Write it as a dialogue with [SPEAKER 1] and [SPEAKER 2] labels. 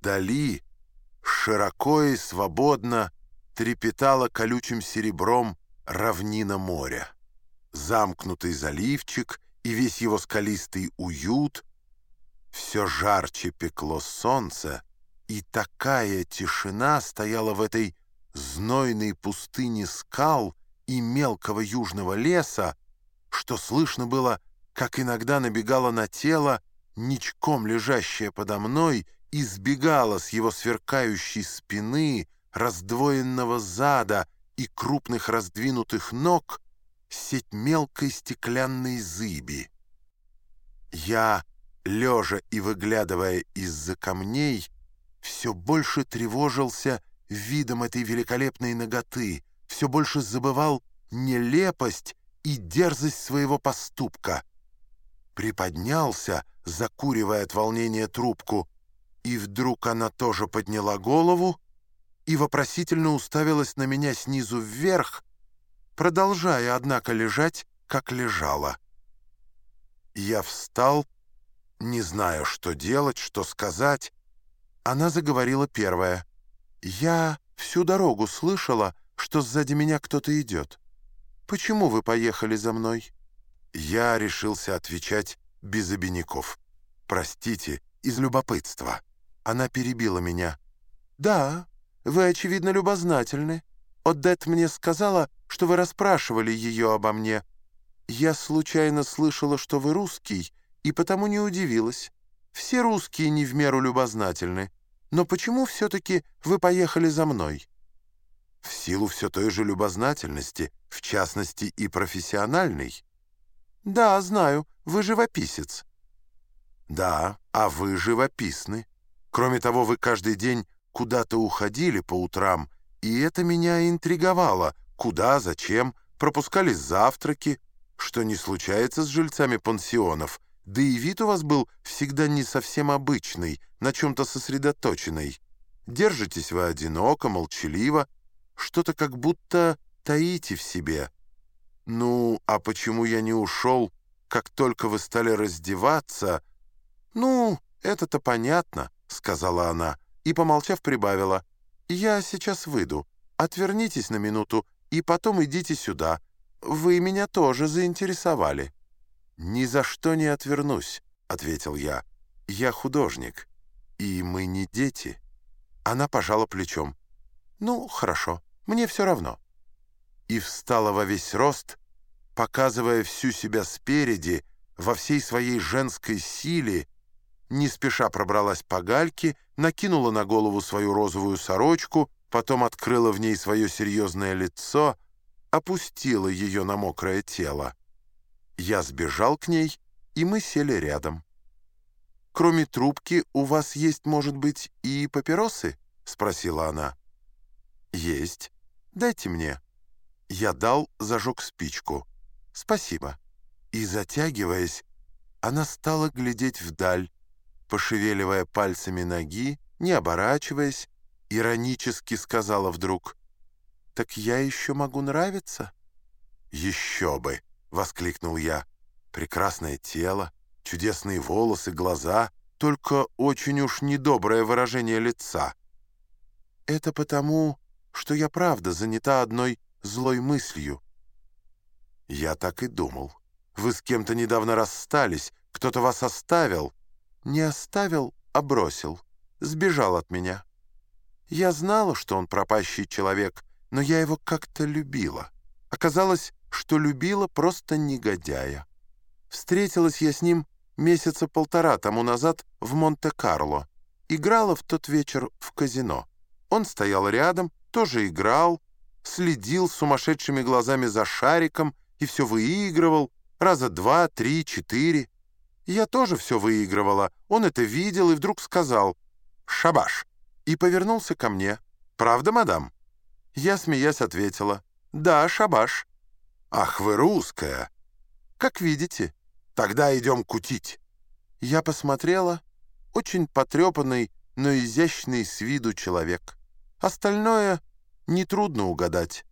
[SPEAKER 1] Вдали широко и свободно трепетала колючим серебром равнина моря. Замкнутый заливчик и весь его скалистый уют все жарче пекло солнце, и такая тишина стояла в этой знойной пустыне скал и мелкого южного леса, что слышно было, как иногда набегала на тело, ничком лежащее подо мной, избегала с его сверкающей спины, раздвоенного зада и крупных раздвинутых ног сеть мелкой стеклянной зыби. Я, лежа и выглядывая из-за камней, все больше тревожился видом этой великолепной ноготы, все больше забывал нелепость и дерзость своего поступка. Приподнялся, закуривая от волнения трубку, и вдруг она тоже подняла голову и вопросительно уставилась на меня снизу вверх, продолжая, однако, лежать, как лежала. Я встал, не зная, что делать, что сказать. Она заговорила первая. «Я всю дорогу слышала, что сзади меня кто-то идет. Почему вы поехали за мной?» Я решился отвечать без обиняков. «Простите, из любопытства». Она перебила меня. «Да, вы, очевидно, любознательны. Одет мне сказала, что вы расспрашивали ее обо мне. Я случайно слышала, что вы русский, и потому не удивилась. Все русские не в меру любознательны. Но почему все-таки вы поехали за мной?» «В силу все той же любознательности, в частности и профессиональной». «Да, знаю, вы живописец». «Да, а вы живописны. Кроме того, вы каждый день куда-то уходили по утрам, и это меня интриговало. Куда, зачем, пропускали завтраки, что не случается с жильцами пансионов, да и вид у вас был всегда не совсем обычный, на чем-то сосредоточенный. Держитесь вы одиноко, молчаливо, что-то как будто таите в себе. Ну, а почему я не ушел, как только вы стали раздеваться? Ну, это-то понятно, — сказала она, и, помолчав, прибавила. «Я сейчас выйду. Отвернитесь на минуту, и потом идите сюда. Вы меня тоже заинтересовали». «Ни за что не отвернусь», — ответил я. «Я художник, и мы не дети». Она пожала плечом. «Ну, хорошо, мне все равно». И встала во весь рост, показывая всю себя спереди, во всей своей женской силе, не спеша пробралась по гальке, накинула на голову свою розовую сорочку, потом открыла в ней свое серьезное лицо, опустила ее на мокрое тело. Я сбежал к ней, и мы сели рядом. «Кроме трубки у вас есть, может быть, и папиросы?» — спросила она. «Есть. Дайте мне». Я дал, зажег спичку. «Спасибо». И, затягиваясь, она стала глядеть вдаль, пошевеливая пальцами ноги, не оборачиваясь, иронически сказала вдруг, «Так я еще могу нравиться?» «Еще бы!» — воскликнул я. «Прекрасное тело, чудесные волосы, глаза, только очень уж недоброе выражение лица». «Это потому, что я правда занята одной злой мыслью». «Я так и думал. Вы с кем-то недавно расстались, кто-то вас оставил». Не оставил, а бросил. Сбежал от меня. Я знала, что он пропащий человек, но я его как-то любила. Оказалось, что любила просто негодяя. Встретилась я с ним месяца полтора тому назад в Монте-Карло. Играла в тот вечер в казино. Он стоял рядом, тоже играл, следил сумасшедшими глазами за шариком и все выигрывал, раза два, три, четыре. Я тоже все выигрывала. Он это видел и вдруг сказал «Шабаш» и повернулся ко мне. «Правда, мадам?» Я, смеясь, ответила «Да, шабаш». «Ах, вы русская!» «Как видите. Тогда идем кутить». Я посмотрела. Очень потрепанный, но изящный с виду человек. Остальное нетрудно угадать.